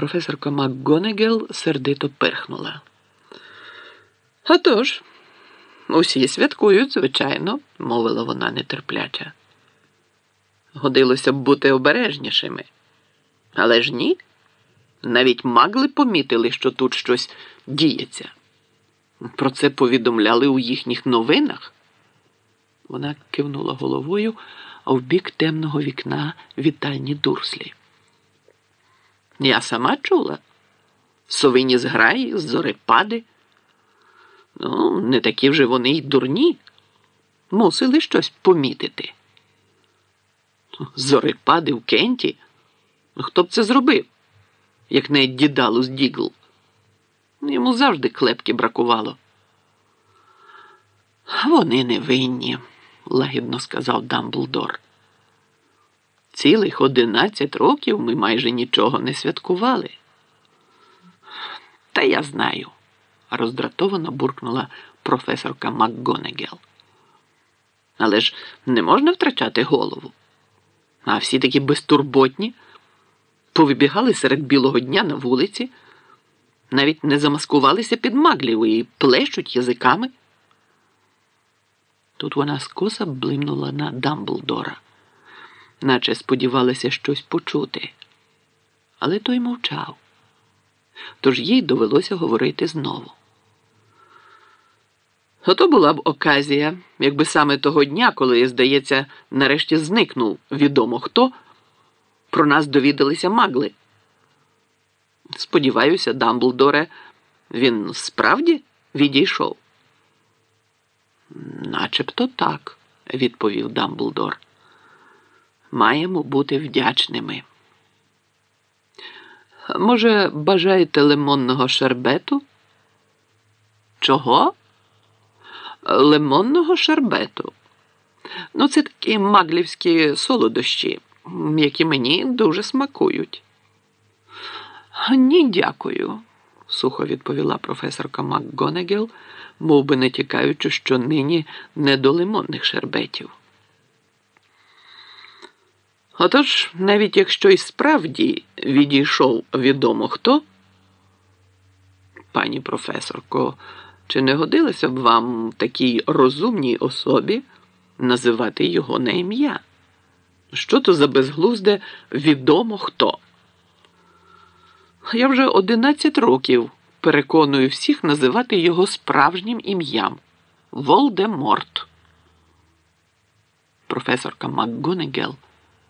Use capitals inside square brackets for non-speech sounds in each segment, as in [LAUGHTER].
Професорка МакГонегел сердито пирхнула. «А тож, усі святкують, звичайно, мовила вона нетерпляче. Годилося б бути обережнішими. Але ж ні. Навіть магли помітили, що тут щось діється. Про це повідомляли у їхніх новинах. Вона кивнула головою в бік темного вікна вітальні дурслі. Я сама чула. Совині зграї, зорепади. Ну, не такі вже вони й дурні. Мусили щось помітити. Зорепади в Кенті? Хто б це зробив, як не Дідалус Дігл? Йому завжди клепки бракувало. Вони не винні, лагідно сказав Дамблдор. Цілих одинадцять років ми майже нічого не святкували. Та я знаю, роздратовано буркнула професорка МакГонегел. Але ж не можна втрачати голову. А всі такі безтурботні повибігали серед білого дня на вулиці, навіть не замаскувалися під маглів і плещуть язиками. Тут вона скоса блимнула на Дамблдора, наче сподівалася щось почути. Але той мовчав. Тож їй довелося говорити знову. Ото була б оказія, якби саме того дня, коли, здається, нарешті зникнув відомо хто, про нас довідалися магли. Сподіваюся, Дамблдоре, він справді відійшов. Начебто так, відповів Дамблдор. Маємо бути вдячними. Може, бажаєте лимонного шербету? Чого? Лимонного шербету. Ну, це такі маглівські солодощі, які мені дуже смакують. Ні, дякую, сухо відповіла професорка МакГонегел, мов би не тікаючи, що нині не до лимонних шербетів. Отож, навіть якщо й справді відійшов відомо хто, пані професорко, чи не годилося б вам такій розумній особі називати його на ім'я? Що то за безглузде відомо хто? Я вже одинадцять років переконую всіх називати його справжнім ім'ям Волдеморт. Професорка МакГонегел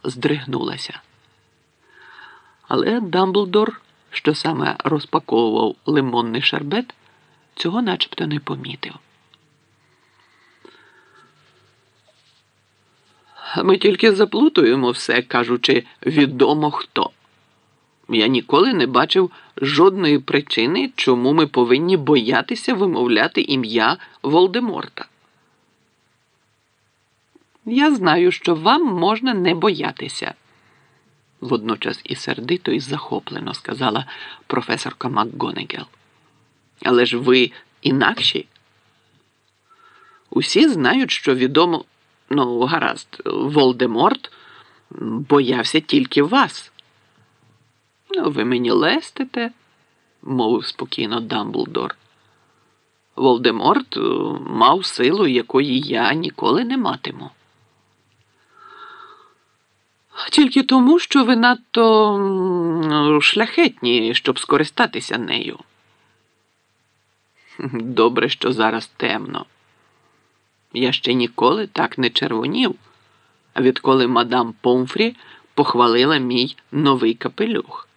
здригнулася. Але Дамблдор, що саме розпаковував лимонний шербет, цього начебто не помітив. Ми тільки заплутуємо все, кажучи, відомо хто. Я ніколи не бачив жодної причини, чому ми повинні боятися вимовляти ім'я Волдеморта. Я знаю, що вам можна не боятися, водночас і сердито, і захоплено сказала професорка МакГонегел. Але ж ви інакші. Усі знають, що відомо, ну, гаразд, Волдеморт боявся тільки вас. Ну, ви мені лестите, мовив спокійно Дамблдор. Волдеморт е, мав силу, якої я ніколи не матиму. Тільки тому, що ви надто шляхетні, щоб скористатися нею. [LAUGHS] Добре, що зараз темно. Я ще ніколи так не червонів, відколи мадам Помфрі похвалила мій новий капелюх.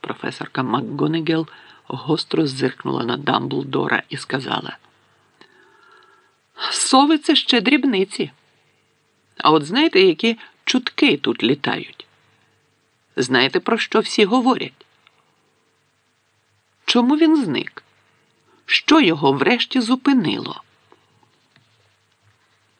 Професорка МакГонегел гостро зиркнула на Дамблдора і сказала: Сови це ще дрібниці. А от знаєте, які чутки тут літають? Знаєте, про що всі говорять? Чому він зник? Що його врешті зупинило?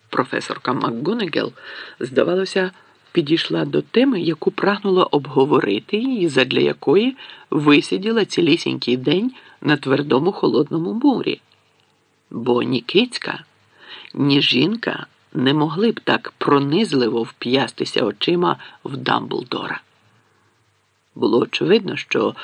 Професорка МакГонегел, здавалося, підійшла до теми, яку прагнула обговорити і задля якої висиділа цілісінький день на твердому холодному морі. Бо ні кицька, ні жінка не могли б так пронизливо вп'ястися очима в Дамблдора. Було очевидно, що